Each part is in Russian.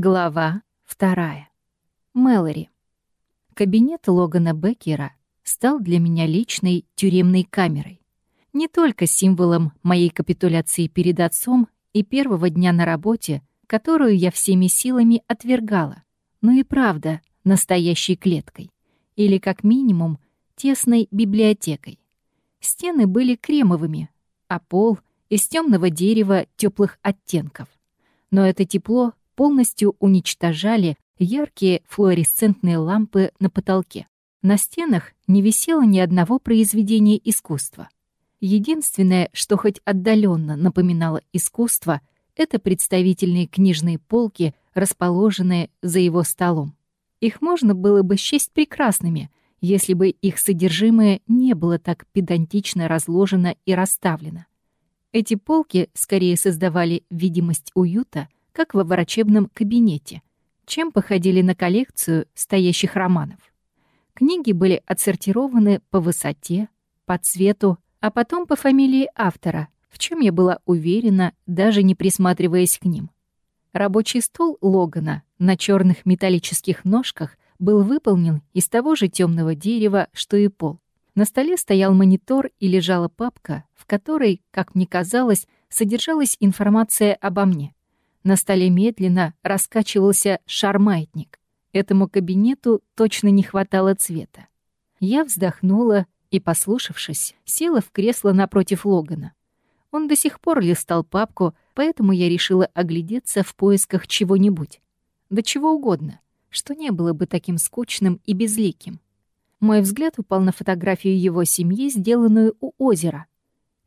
Глава вторая. Мэлори. Кабинет Логана Беккера стал для меня личной тюремной камерой. Не только символом моей капитуляции перед отцом и первого дня на работе, которую я всеми силами отвергала, но и правда настоящей клеткой. Или, как минимум, тесной библиотекой. Стены были кремовыми, а пол — из темного дерева теплых оттенков. Но это тепло полностью уничтожали яркие флуоресцентные лампы на потолке. На стенах не висело ни одного произведения искусства. Единственное, что хоть отдаленно напоминало искусство, это представительные книжные полки, расположенные за его столом. Их можно было бы счесть прекрасными, если бы их содержимое не было так педантично разложено и расставлено. Эти полки скорее создавали видимость уюта — как во врачебном кабинете, чем походили на коллекцию стоящих романов. Книги были отсортированы по высоте, по цвету, а потом по фамилии автора, в чем я была уверена, даже не присматриваясь к ним. Рабочий стол Логана на черных металлических ножках был выполнен из того же темного дерева, что и пол. На столе стоял монитор и лежала папка, в которой, как мне казалось, содержалась информация обо мне. На столе медленно раскачивался шармайтник. Этому кабинету точно не хватало цвета. Я вздохнула и, послушавшись, села в кресло напротив Логана. Он до сих пор листал папку, поэтому я решила оглядеться в поисках чего-нибудь. Да чего угодно, что не было бы таким скучным и безликим. Мой взгляд упал на фотографию его семьи, сделанную у озера.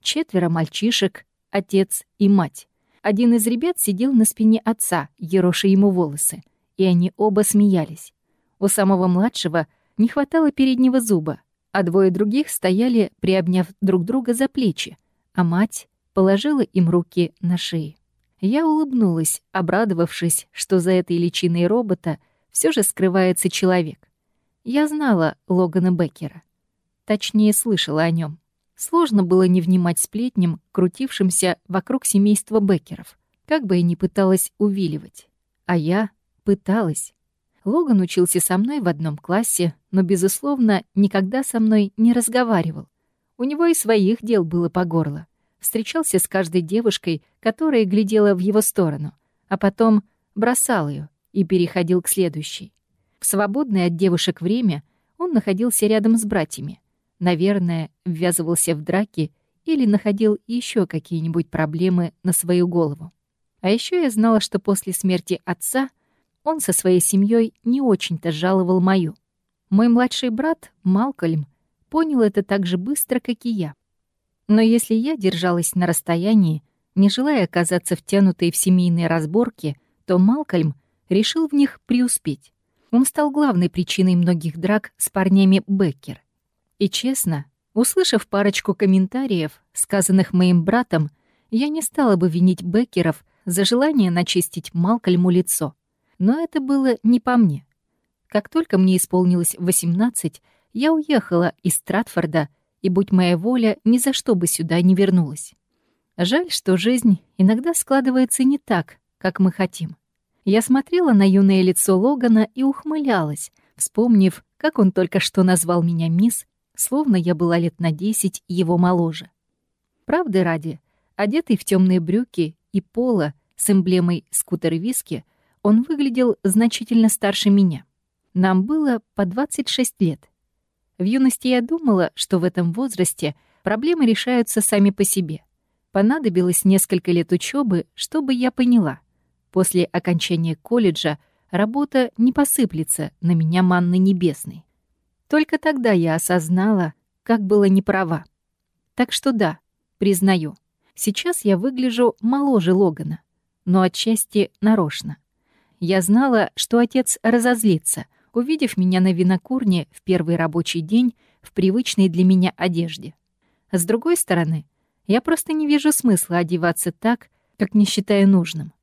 Четверо мальчишек, отец и мать. Один из ребят сидел на спине отца, ероша ему волосы, и они оба смеялись. У самого младшего не хватало переднего зуба, а двое других стояли, приобняв друг друга за плечи, а мать положила им руки на шеи. Я улыбнулась, обрадовавшись, что за этой личиной робота все же скрывается человек. Я знала Логана Беккера. Точнее, слышала о нем. Сложно было не внимать сплетням, крутившимся вокруг семейства Беккеров, как бы я ни пыталась увиливать. А я пыталась. Логан учился со мной в одном классе, но, безусловно, никогда со мной не разговаривал. У него и своих дел было по горло. Встречался с каждой девушкой, которая глядела в его сторону, а потом бросал ее и переходил к следующей. В свободное от девушек время он находился рядом с братьями, Наверное, ввязывался в драки или находил еще какие-нибудь проблемы на свою голову. А еще я знала, что после смерти отца он со своей семьей не очень-то жаловал мою. Мой младший брат, Малкольм, понял это так же быстро, как и я. Но если я держалась на расстоянии, не желая оказаться втянутой в семейные разборки, то Малкольм решил в них преуспеть. Он стал главной причиной многих драк с парнями Беккер — и честно, услышав парочку комментариев, сказанных моим братом, я не стала бы винить Беккеров за желание начистить Малкольму лицо. Но это было не по мне. Как только мне исполнилось 18, я уехала из Стратфорда, и, будь моя воля, ни за что бы сюда не вернулась. Жаль, что жизнь иногда складывается не так, как мы хотим. Я смотрела на юное лицо Логана и ухмылялась, вспомнив, как он только что назвал меня мисс, словно я была лет на десять его моложе. Правды ради, одетый в темные брюки и поло с эмблемой скутер-виски, он выглядел значительно старше меня. Нам было по 26 лет. В юности я думала, что в этом возрасте проблемы решаются сами по себе. Понадобилось несколько лет учебы, чтобы я поняла. После окончания колледжа работа не посыплется на меня манной небесной. Только тогда я осознала, как было неправа. Так что да, признаю, сейчас я выгляжу моложе Логана, но отчасти нарочно. Я знала, что отец разозлится, увидев меня на винокурне в первый рабочий день в привычной для меня одежде. С другой стороны, я просто не вижу смысла одеваться так, как не считаю нужным.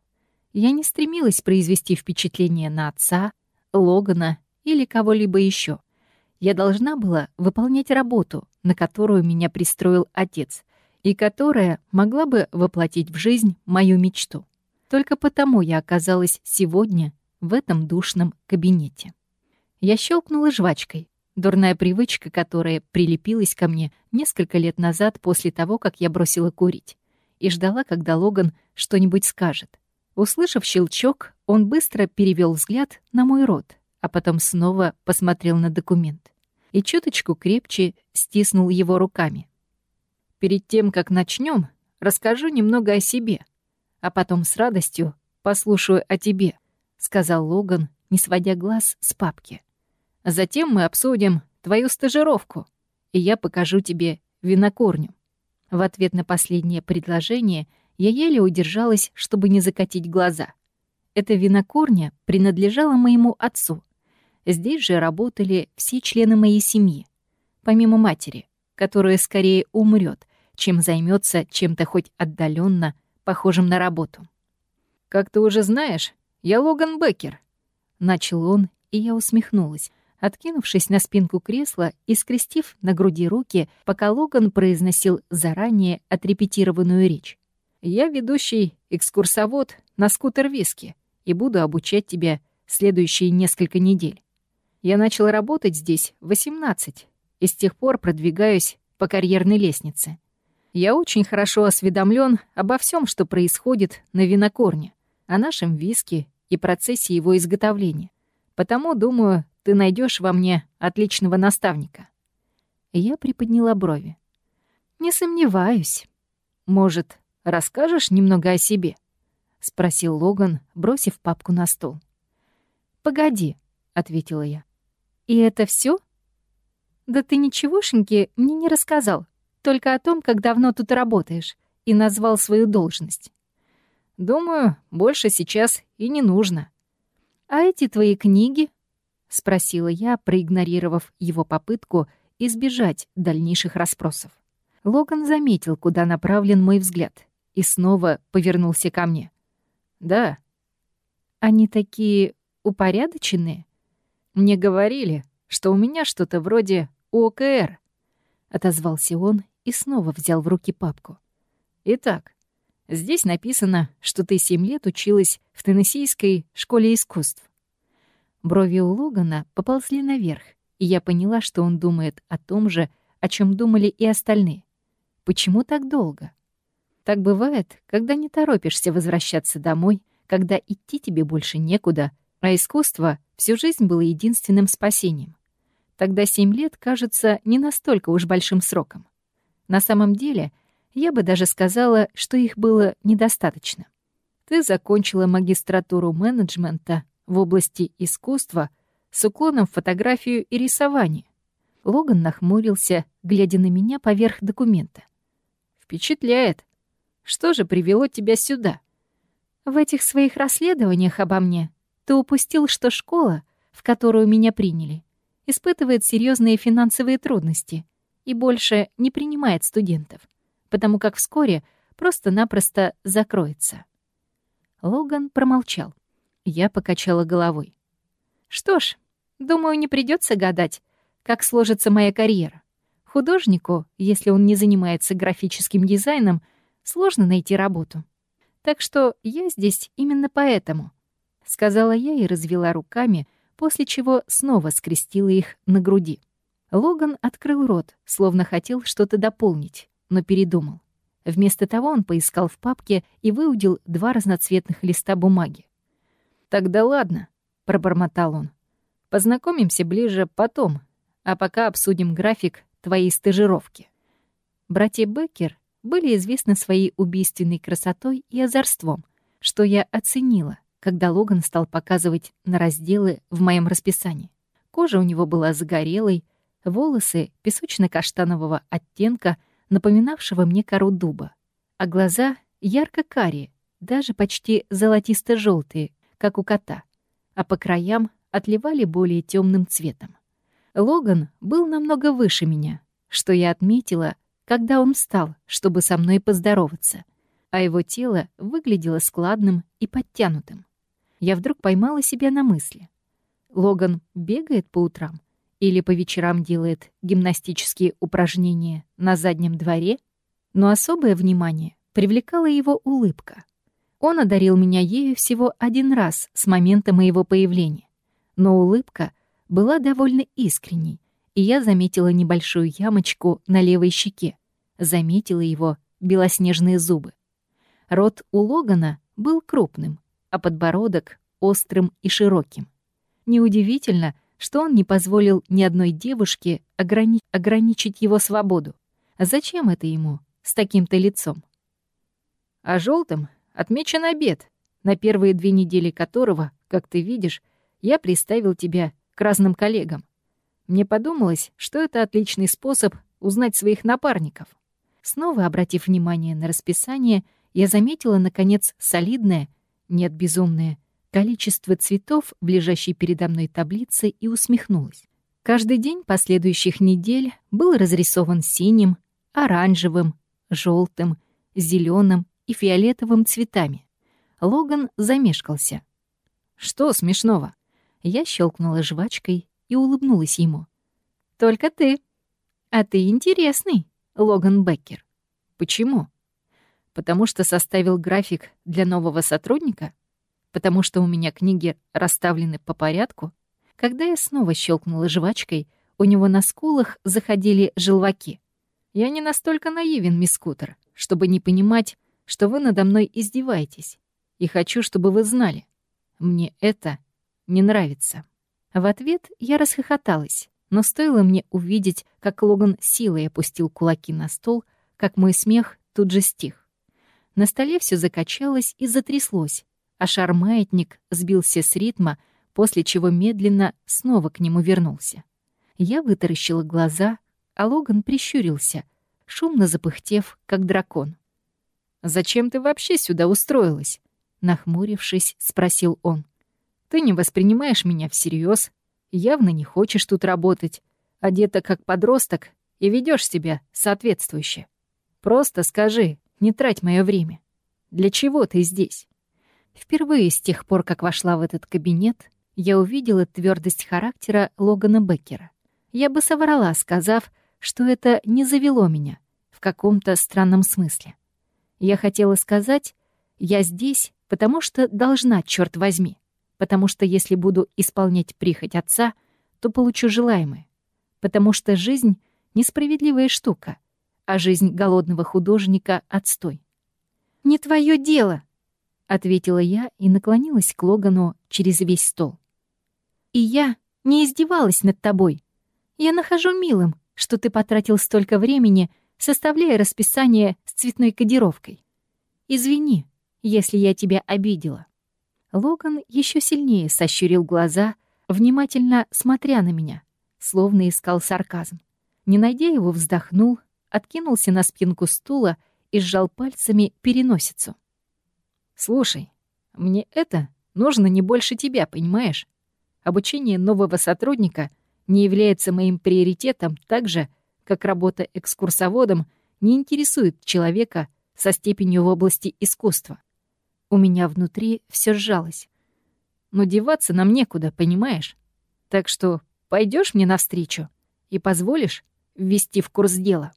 Я не стремилась произвести впечатление на отца, Логана или кого-либо еще. Я должна была выполнять работу, на которую меня пристроил отец, и которая могла бы воплотить в жизнь мою мечту. Только потому я оказалась сегодня в этом душном кабинете. Я щелкнула жвачкой, дурная привычка, которая прилепилась ко мне несколько лет назад после того, как я бросила курить, и ждала, когда Логан что-нибудь скажет. Услышав щелчок, он быстро перевел взгляд на мой рот, а потом снова посмотрел на документ и чуточку крепче стиснул его руками. «Перед тем, как начнем, расскажу немного о себе, а потом с радостью послушаю о тебе», — сказал Логан, не сводя глаз с папки. «Затем мы обсудим твою стажировку, и я покажу тебе винокурню». В ответ на последнее предложение я еле удержалась, чтобы не закатить глаза. Эта винокурня принадлежала моему отцу. Здесь же работали все члены моей семьи, помимо матери, которая скорее умрет, чем займется чем-то хоть отдаленно похожим на работу. «Как ты уже знаешь, я Логан Беккер», — начал он, и я усмехнулась, откинувшись на спинку кресла и скрестив на груди руки, пока Логан произносил заранее отрепетированную речь. «Я ведущий экскурсовод на скутер-виски и буду обучать тебя следующие несколько недель. Я начал работать здесь в 18 и с тех пор продвигаюсь по карьерной лестнице. Я очень хорошо осведомлен обо всем, что происходит на винокорне, о нашем виске и процессе его изготовления. Потому, думаю, ты найдешь во мне отличного наставника». Я приподняла брови. «Не сомневаюсь. Может, расскажешь немного о себе?» — спросил Логан, бросив папку на стол. «Погоди», — ответила я. «И это все? «Да ты ничегошеньки мне не рассказал только о том, как давно тут работаешь, и назвал свою должность. Думаю, больше сейчас и не нужно. А эти твои книги? Спросила я, проигнорировав его попытку избежать дальнейших расспросов. Логан заметил, куда направлен мой взгляд, и снова повернулся ко мне. «Да». «Они такие упорядоченные?» «Мне говорили, что у меня что-то вроде ОКР», — отозвался он и снова взял в руки папку. «Итак, здесь написано, что ты семь лет училась в Теннессийской школе искусств». Брови у Логана поползли наверх, и я поняла, что он думает о том же, о чем думали и остальные. Почему так долго? Так бывает, когда не торопишься возвращаться домой, когда идти тебе больше некуда, а искусство всю жизнь было единственным спасением. Тогда семь лет кажется не настолько уж большим сроком. На самом деле, я бы даже сказала, что их было недостаточно. Ты закончила магистратуру менеджмента в области искусства с уклоном в фотографию и рисование. Логан нахмурился, глядя на меня поверх документа. «Впечатляет. Что же привело тебя сюда?» «В этих своих расследованиях обо мне ты упустил, что школа, в которую меня приняли, испытывает серьезные финансовые трудности и больше не принимает студентов, потому как вскоре просто-напросто закроется. Логан промолчал. Я покачала головой. Что ж, думаю, не придется гадать, как сложится моя карьера. Художнику, если он не занимается графическим дизайном, сложно найти работу. Так что я здесь именно поэтому, — сказала я и развела руками, — после чего снова скрестила их на груди. Логан открыл рот, словно хотел что-то дополнить, но передумал. Вместо того он поискал в папке и выудил два разноцветных листа бумаги. «Тогда ладно», — пробормотал он. «Познакомимся ближе потом, а пока обсудим график твоей стажировки». Братья Беккер были известны своей убийственной красотой и озорством, что я оценила — когда Логан стал показывать на разделы в моем расписании. Кожа у него была загорелой, волосы песочно-каштанового оттенка, напоминавшего мне кору дуба, а глаза ярко-карие, даже почти золотисто желтые как у кота, а по краям отливали более темным цветом. Логан был намного выше меня, что я отметила, когда он встал, чтобы со мной поздороваться, а его тело выглядело складным и подтянутым я вдруг поймала себя на мысли. Логан бегает по утрам или по вечерам делает гимнастические упражнения на заднем дворе, но особое внимание привлекала его улыбка. Он одарил меня ею всего один раз с момента моего появления. Но улыбка была довольно искренней, и я заметила небольшую ямочку на левой щеке, заметила его белоснежные зубы. Рот у Логана был крупным, а подбородок — острым и широким. Неудивительно, что он не позволил ни одной девушке ограни ограничить его свободу. Зачем это ему с таким-то лицом? А желтым отмечен обед, на первые две недели которого, как ты видишь, я приставил тебя к разным коллегам. Мне подумалось, что это отличный способ узнать своих напарников. Снова обратив внимание на расписание, я заметила, наконец, солидное, нет, безумное, количество цветов в лежащей передо мной таблице и усмехнулась. Каждый день последующих недель был разрисован синим, оранжевым, желтым, зеленым и фиолетовым цветами. Логан замешкался. «Что смешного?» Я щелкнула жвачкой и улыбнулась ему. «Только ты. А ты интересный, Логан Беккер. Почему?» «Потому что составил график для нового сотрудника? Потому что у меня книги расставлены по порядку?» Когда я снова щелкнула жвачкой, у него на скулах заходили желваки. «Я не настолько наивен, мисс Кутер, чтобы не понимать, что вы надо мной издеваетесь. И хочу, чтобы вы знали. Мне это не нравится». В ответ я расхохоталась, но стоило мне увидеть, как Логан силой опустил кулаки на стол, как мой смех тут же стих. На столе все закачалось и затряслось, а шар-маятник сбился с ритма, после чего медленно снова к нему вернулся. Я вытаращила глаза, а Логан прищурился, шумно запыхтев, как дракон. «Зачем ты вообще сюда устроилась?» Нахмурившись, спросил он. Ты не воспринимаешь меня всерьез, явно не хочешь тут работать, одета как подросток и ведешь себя соответствующе. Просто скажи, не трать мое время. Для чего ты здесь? Впервые с тех пор, как вошла в этот кабинет, я увидела твердость характера Логана Беккера. Я бы соврала, сказав, что это не завело меня в каком-то странном смысле. Я хотела сказать, я здесь, потому что должна, черт возьми потому что если буду исполнять прихоть отца, то получу желаемое, потому что жизнь — несправедливая штука, а жизнь голодного художника — отстой. «Не твое дело!» — ответила я и наклонилась к Логану через весь стол. «И я не издевалась над тобой. Я нахожу милым, что ты потратил столько времени, составляя расписание с цветной кодировкой. Извини, если я тебя обидела». Логан еще сильнее сощурил глаза, внимательно смотря на меня, словно искал сарказм. Не найдя его, вздохнул, откинулся на спинку стула и сжал пальцами переносицу. «Слушай, мне это нужно не больше тебя, понимаешь? Обучение нового сотрудника не является моим приоритетом так же, как работа экскурсоводом не интересует человека со степенью в области искусства. У меня внутри все сжалось. Но деваться нам некуда, понимаешь? Так что пойдешь мне навстречу и позволишь ввести в курс дела?»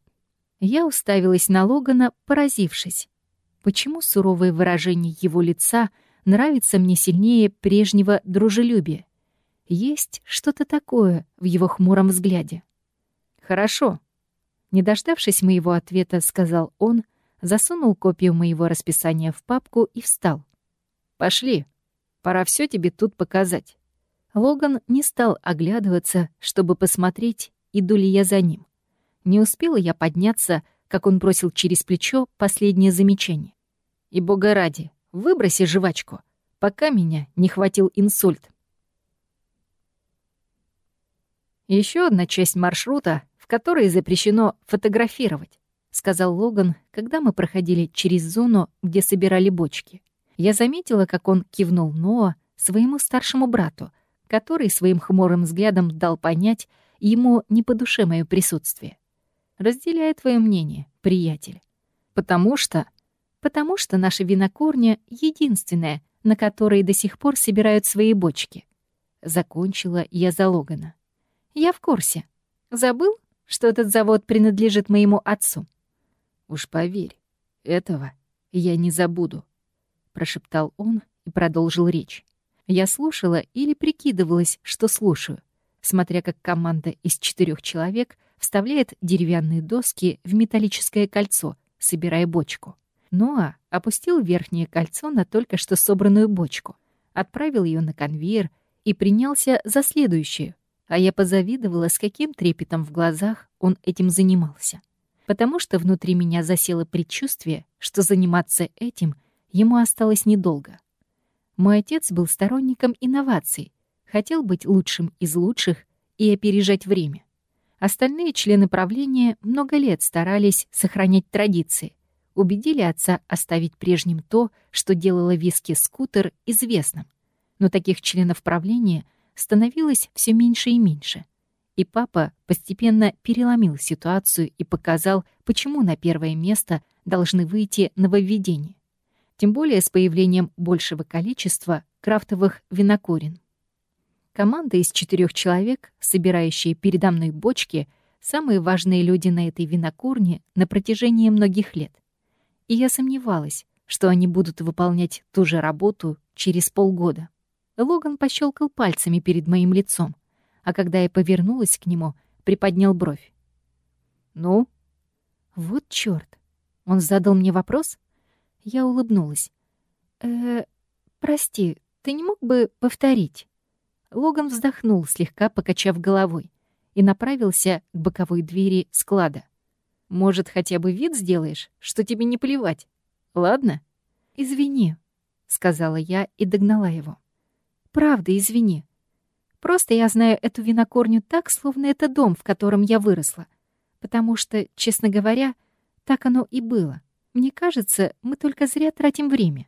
Я уставилась на Логана, поразившись. Почему суровое выражение его лица нравится мне сильнее прежнего дружелюбия? Есть что-то такое в его хмуром взгляде. «Хорошо». Не дождавшись моего ответа, сказал он, засунул копию моего расписания в папку и встал. «Пошли, пора все тебе тут показать». Логан не стал оглядываться, чтобы посмотреть, иду ли я за ним. Не успела я подняться, как он бросил через плечо последнее замечание. «И бога ради, выброси жвачку, пока меня не хватил инсульт». Еще одна часть маршрута, в которой запрещено фотографировать. — сказал Логан, когда мы проходили через зону, где собирали бочки. Я заметила, как он кивнул Ноа своему старшему брату, который своим хмурым взглядом дал понять, ему не по душе мое присутствие. Разделяю твое мнение, приятель. Потому что... Потому что наша винокурня единственная, на которой до сих пор собирают свои бочки. Закончила я за Логана. Я в курсе. Забыл, что этот завод принадлежит моему отцу? Уж поверь, этого я не забуду. — прошептал он и продолжил речь. Я слушала или прикидывалась, что слушаю, смотря как команда из четырех человек вставляет деревянные доски в металлическое кольцо, собирая бочку. Ноа опустил верхнее кольцо на только что собранную бочку, отправил ее на конвейер и принялся за следующую, а я позавидовала, с каким трепетом в глазах он этим занимался. Потому что внутри меня засело предчувствие, что заниматься этим ему осталось недолго. Мой отец был сторонником инноваций, хотел быть лучшим из лучших и опережать время. Остальные члены правления много лет старались сохранять традиции, убедили отца оставить прежним то, что делало виски-скутер известным. Но таких членов правления становилось все меньше и меньше. И папа постепенно переломил ситуацию и показал, почему на первое место должны выйти нововведения. Тем более с появлением большего количества крафтовых винокурен. Команда из четырех человек, собирающая передо мной бочки, самые важные люди на этой винокурне на протяжении многих лет. И я сомневалась, что они будут выполнять ту же работу через полгода. Логан пощелкал пальцами перед моим лицом, а когда я повернулась к нему, приподнял бровь. «Ну?» «Вот чёрт! Он задал мне вопрос?» Я улыбнулась. «Э, прости, ты не мог бы повторить?» Логан вздохнул, слегка покачав головой, и направился к боковой двери склада. «Может, хотя бы вид сделаешь, что тебе не плевать? Ладно?» «Извини», — сказала я и догнала его. Правда, извини. Просто я знаю эту винокорню так, словно это дом, в котором я выросла. Потому что, честно говоря, так оно и было. Мне кажется, мы только зря тратим время.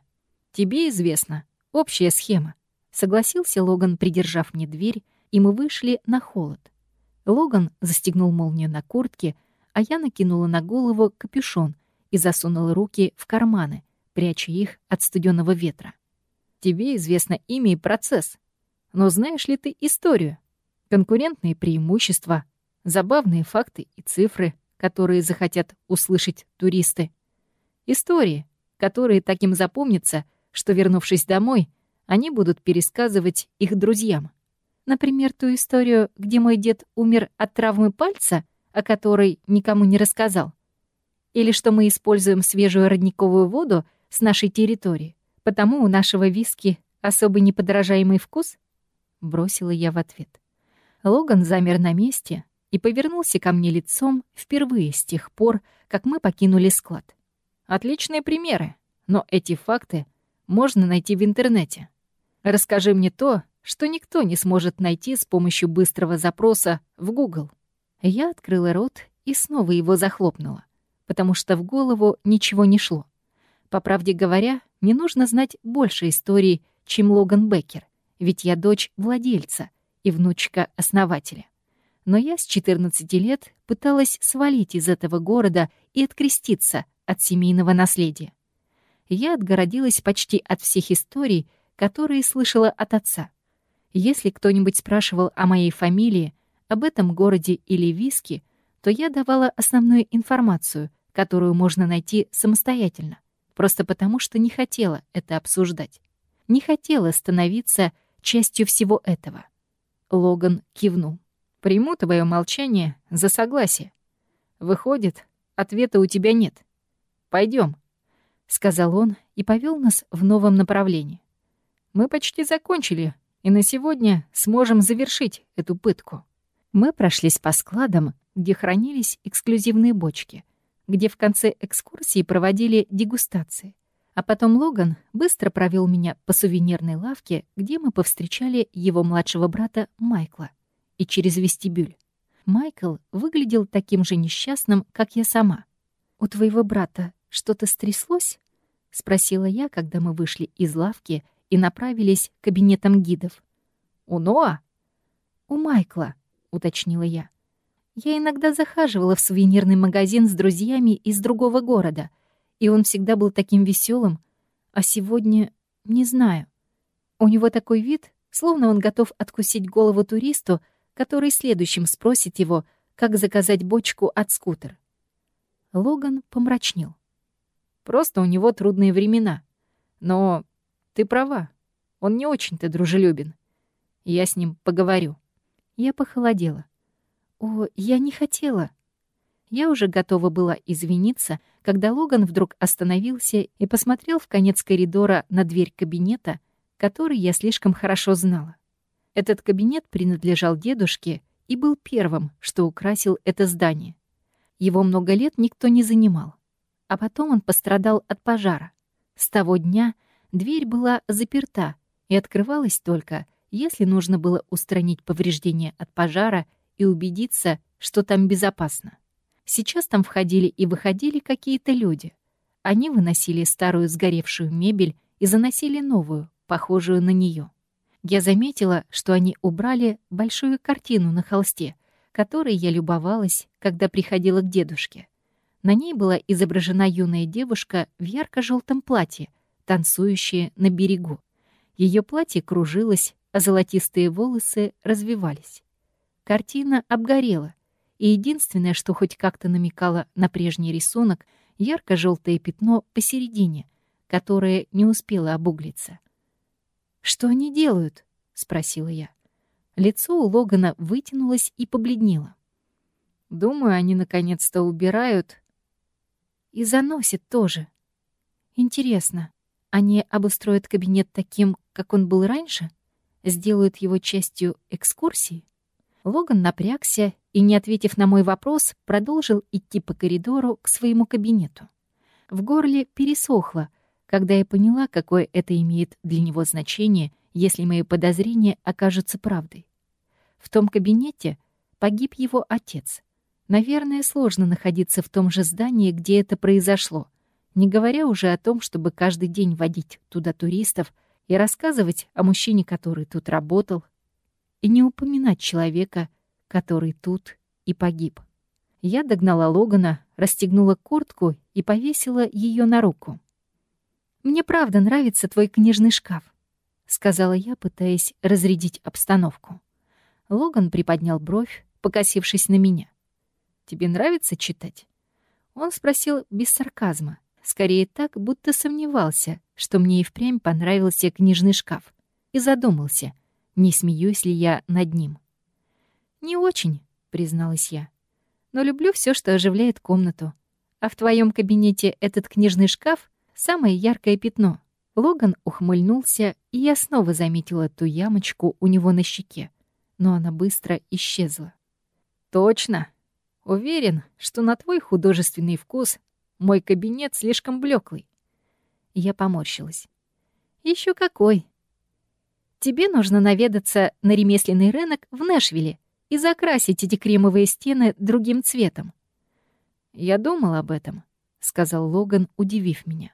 Тебе известно. Общая схема. Согласился Логан, придержав мне дверь, и мы вышли на холод. Логан застегнул молнию на куртке, а я накинула на голову капюшон и засунула руки в карманы, пряча их от студенного ветра. Тебе известно имя и процесс. Но знаешь ли ты историю? Конкурентные преимущества, забавные факты и цифры, которые захотят услышать туристы. Истории, которые таким запомнятся, что, вернувшись домой, они будут пересказывать их друзьям. Например, ту историю, где мой дед умер от травмы пальца, о которой никому не рассказал. Или что мы используем свежую родниковую воду с нашей территории. Потому у нашего виски особо неподражаемый вкус?» Бросила я в ответ. Логан замер на месте и повернулся ко мне лицом впервые с тех пор, как мы покинули склад. «Отличные примеры, но эти факты можно найти в интернете. Расскажи мне то, что никто не сможет найти с помощью быстрого запроса в Google». Я открыла рот и снова его захлопнула, потому что в голову ничего не шло. По правде говоря, мне нужно знать больше историй, чем Логан Беккер, ведь я дочь владельца и внучка основателя. Но я с 14 лет пыталась свалить из этого города и откреститься от семейного наследия. Я отгородилась почти от всех историй, которые слышала от отца. Если кто-нибудь спрашивал о моей фамилии, об этом городе или виске, то я давала основную информацию, которую можно найти самостоятельно просто потому, что не хотела это обсуждать. Не хотела становиться частью всего этого. Логан кивнул. «Приму твое молчание за согласие. Выходит, ответа у тебя нет. Пойдем, сказал он и повел нас в новом направлении. «Мы почти закончили, и на сегодня сможем завершить эту пытку». Мы прошлись по складам, где хранились эксклюзивные бочки — где в конце экскурсии проводили дегустации. А потом Логан быстро провел меня по сувенирной лавке, где мы повстречали его младшего брата Майкла, и через вестибюль. Майкл выглядел таким же несчастным, как я сама. «У твоего брата что-то стряслось?» — спросила я, когда мы вышли из лавки и направились к кабинетам гидов. «У Ноа?» «У Майкла», — уточнила я. Я иногда захаживала в сувенирный магазин с друзьями из другого города, и он всегда был таким веселым, а сегодня не знаю. У него такой вид, словно он готов откусить голову туристу, который следующим спросит его, как заказать бочку от скутер. Логан помрачнел. Просто у него трудные времена. Но ты права, он не очень-то дружелюбен. Я с ним поговорю. Я похолодела. О, я не хотела. Я уже готова была извиниться, когда Логан вдруг остановился и посмотрел в конец коридора на дверь кабинета, который я слишком хорошо знала. Этот кабинет принадлежал дедушке и был первым, что украсил это здание. Его много лет никто не занимал. А потом он пострадал от пожара. С того дня дверь была заперта и открывалась только, если нужно было устранить повреждения от пожара и убедиться, что там безопасно. Сейчас там входили и выходили какие-то люди. Они выносили старую сгоревшую мебель и заносили новую, похожую на нее. Я заметила, что они убрали большую картину на холсте, которой я любовалась, когда приходила к дедушке. На ней была изображена юная девушка в ярко желтом платье, танцующая на берегу. Ее платье кружилось, а золотистые волосы развивались. Картина обгорела — и единственное, что хоть как-то намекало на прежний рисунок, ярко-желтое пятно посередине, которое не успело обуглиться. «Что они делают?» — спросила я. Лицо у Логана вытянулось и побледнело. «Думаю, они наконец-то убирают...» «И заносят тоже. Интересно, они обустроят кабинет таким, как он был раньше? Сделают его частью экскурсии?» Логан напрягся и, не ответив на мой вопрос, продолжил идти по коридору к своему кабинету. В горле пересохло, когда я поняла, какое это имеет для него значение, если мои подозрения окажутся правдой. В том кабинете погиб его отец. Наверное, сложно находиться в том же здании, где это произошло, не говоря уже о том, чтобы каждый день водить туда туристов и рассказывать о мужчине, который тут работал, и не упоминать человека, который тут и погиб. Я догнала Логана, расстегнула куртку и повесила ее на руку. «Мне правда нравится твой книжный шкаф», — сказала я, пытаясь разрядить обстановку. Логан приподнял бровь, покосившись на меня. «Тебе нравится читать?» Он спросил без сарказма, скорее так, будто сомневался, что мне и впрямь понравился книжный шкаф, и задумался — не смеюсь ли я над ним. «Не очень», — призналась я. «Но люблю все, что оживляет комнату. А в твоем кабинете этот книжный шкаф — самое яркое пятно». Логан ухмыльнулся, и я снова заметила ту ямочку у него на щеке, но она быстро исчезла. «Точно. Уверен, что на твой художественный вкус мой кабинет слишком блеклый. Я поморщилась. Еще какой!» Тебе нужно наведаться на ремесленный рынок в Нэшвилле и закрасить эти кремовые стены другим цветом. «Я думал об этом», — сказал Логан, удивив меня.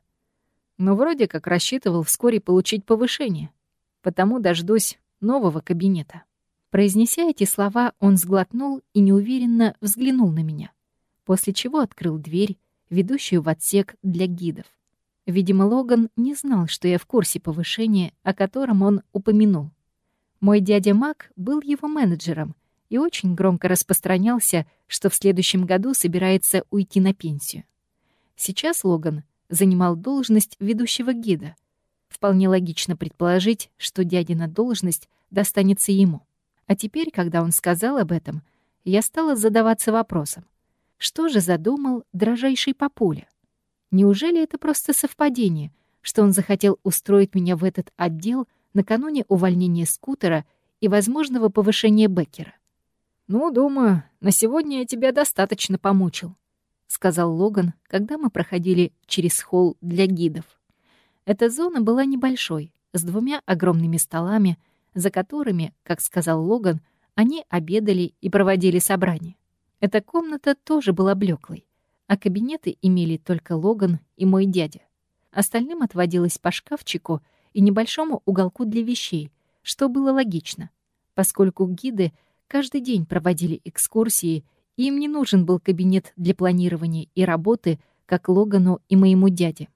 «Но вроде как рассчитывал вскоре получить повышение, потому дождусь нового кабинета». Произнеся эти слова, он сглотнул и неуверенно взглянул на меня, после чего открыл дверь, ведущую в отсек для гидов. Видимо, Логан не знал, что я в курсе повышения, о котором он упомянул. Мой дядя Мак был его менеджером и очень громко распространялся, что в следующем году собирается уйти на пенсию. Сейчас Логан занимал должность ведущего гида. Вполне логично предположить, что дядина должность достанется ему. А теперь, когда он сказал об этом, я стала задаваться вопросом. Что же задумал дрожайший папуля? Неужели это просто совпадение, что он захотел устроить меня в этот отдел накануне увольнения скутера и возможного повышения Беккера? «Ну, думаю, на сегодня я тебя достаточно помучил», — сказал Логан, когда мы проходили через холл для гидов. Эта зона была небольшой, с двумя огромными столами, за которыми, как сказал Логан, они обедали и проводили собрания. Эта комната тоже была блеклой а кабинеты имели только Логан и мой дядя. Остальным отводилось по шкафчику и небольшому уголку для вещей, что было логично, поскольку гиды каждый день проводили экскурсии, и им не нужен был кабинет для планирования и работы, как Логану и моему дяде.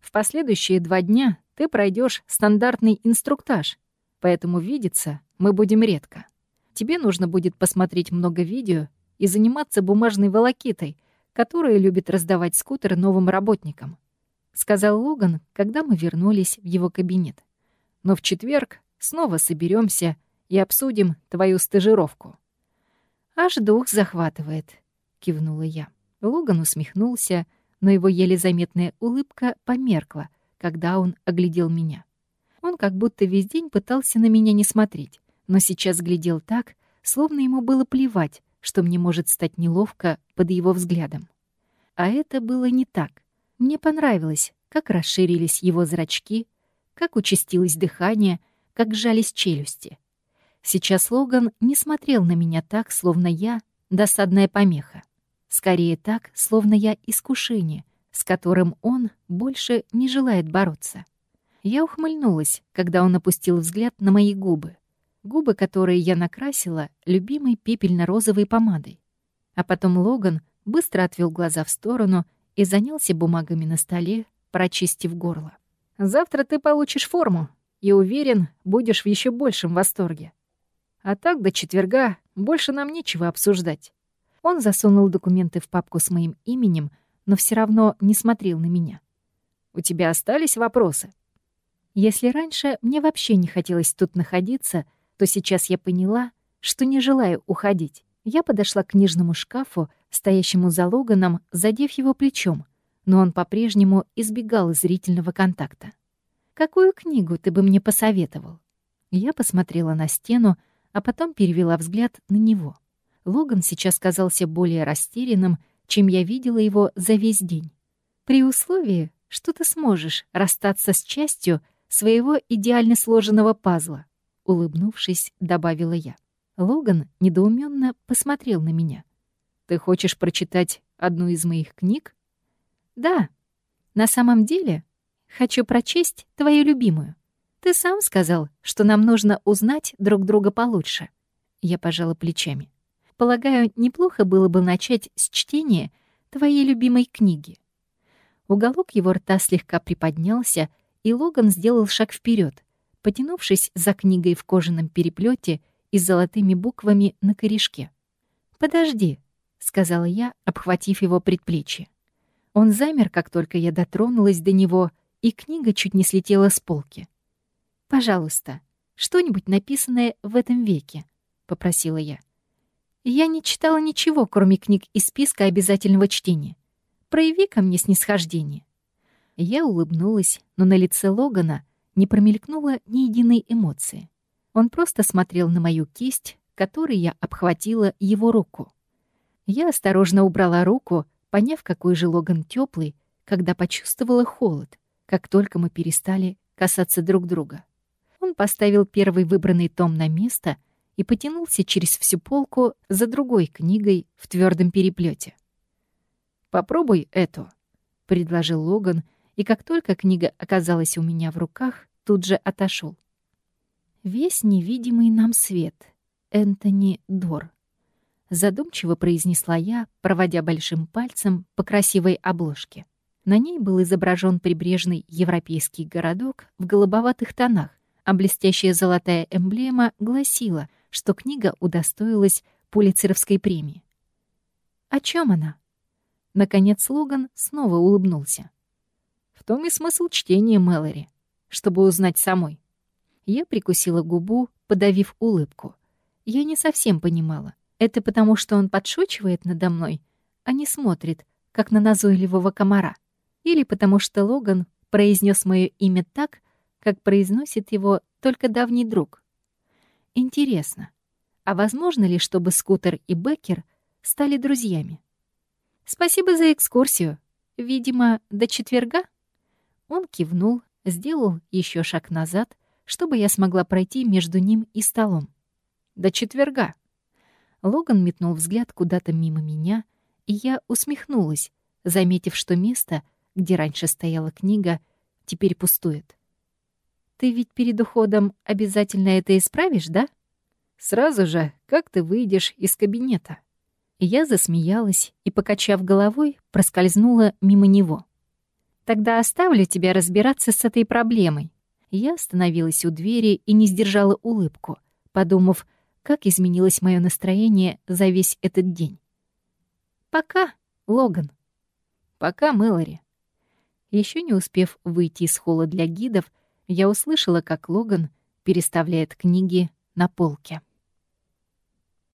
В последующие два дня ты пройдешь стандартный инструктаж, поэтому видеться мы будем редко. Тебе нужно будет посмотреть много видео и заниматься бумажной волокитой — которые любит раздавать скутеры новым работникам. — сказал Логан, когда мы вернулись в его кабинет. «Но в четверг снова соберемся и обсудим твою стажировку». «Аж дух захватывает», — кивнула я. Логан усмехнулся, но его еле заметная улыбка померкла, когда он оглядел меня. Он как будто весь день пытался на меня не смотреть, но сейчас глядел так, словно ему было плевать, что мне может стать неловко под его взглядом. А это было не так. Мне понравилось, как расширились его зрачки, как участилось дыхание, как сжались челюсти. Сейчас Логан не смотрел на меня так, словно я — досадная помеха. Скорее так, словно я искушение, с которым он больше не желает бороться. Я ухмыльнулась, когда он опустил взгляд на мои губы. Губы, которые я накрасила любимой пепельно-розовой помадой. А потом Логан быстро отвел глаза в сторону и занялся бумагами на столе, прочистив горло. «Завтра ты получишь форму и, уверен, будешь в еще большем восторге. А так до четверга больше нам нечего обсуждать». Он засунул документы в папку с моим именем, но все равно не смотрел на меня. «У тебя остались вопросы?» Если раньше мне вообще не хотелось тут находиться, то сейчас я поняла, что не желаю уходить. Я подошла к книжному шкафу, стоящему за Логаном, задев его плечом, но он по-прежнему избегал зрительного контакта. «Какую книгу ты бы мне посоветовал?» Я посмотрела на стену, а потом перевела взгляд на него. Логан сейчас казался более растерянным, чем я видела его за весь день. При условии, что ты сможешь расстаться с частью своего идеально сложенного пазла, улыбнувшись, добавила я. Логан недоуменно посмотрел на меня. Ты хочешь прочитать одну из моих книг? Да. На самом деле, хочу прочесть твою любимую. Ты сам сказал, что нам нужно узнать друг друга получше. Я пожала плечами. Полагаю, неплохо было бы начать с чтения твоей любимой книги. Уголок его рта слегка приподнялся, и Логан сделал шаг вперед, потянувшись за книгой в кожаном переплете и с золотыми буквами на корешке. «Подожди», — сказала я, обхватив его предплечье. Он замер, как только я дотронулась до него, и книга чуть не слетела с полки. «Пожалуйста, что-нибудь написанное в этом веке», — попросила я. Я не читала ничего, кроме книг из списка обязательного чтения. Прояви ко мне снисхождение. Я улыбнулась, но на лице Логана не промелькнуло ни единой эмоции. Он просто смотрел на мою кисть, которой я обхватила его руку. Я осторожно убрала руку, поняв, какой же Логан теплый, когда почувствовала холод, как только мы перестали касаться друг друга. Он поставил первый выбранный том на место — и потянулся через всю полку за другой книгой в твердом переплете. «Попробуй эту», — предложил Логан, и как только книга оказалась у меня в руках, тут же отошел. «Весь невидимый нам свет. Энтони Дор», — задумчиво произнесла я, проводя большим пальцем по красивой обложке. На ней был изображен прибрежный европейский городок в голубоватых тонах, а блестящая золотая эмблема гласила — что книга удостоилась Пулицеровской премии. О чем она? Наконец Логан снова улыбнулся. В том и смысл чтения Мэлори, чтобы узнать самой. Я прикусила губу, подавив улыбку. Я не совсем понимала. Это потому, что он подшучивает надо мной, а не смотрит, как на назойливого комара. Или потому что Логан произнес мое имя так, как произносит его только давний друг. Интересно, а возможно ли, чтобы Скутер и Беккер стали друзьями? Спасибо за экскурсию. Видимо, до четверга? Он кивнул, сделал еще шаг назад, чтобы я смогла пройти между ним и столом. До четверга. Логан метнул взгляд куда-то мимо меня, и я усмехнулась, заметив, что место, где раньше стояла книга, теперь пустует. Ты ведь перед уходом обязательно это исправишь, да? Сразу же, как ты выйдешь из кабинета. Я засмеялась и, покачав головой, проскользнула мимо него. Тогда оставлю тебя разбираться с этой проблемой. Я остановилась у двери и не сдержала улыбку, подумав, как изменилось мое настроение за весь этот день. «Пока, Логан». «Пока, Мэлори». Еще не успев выйти из холла для гидов, я услышала, как Логан переставляет книги на полке.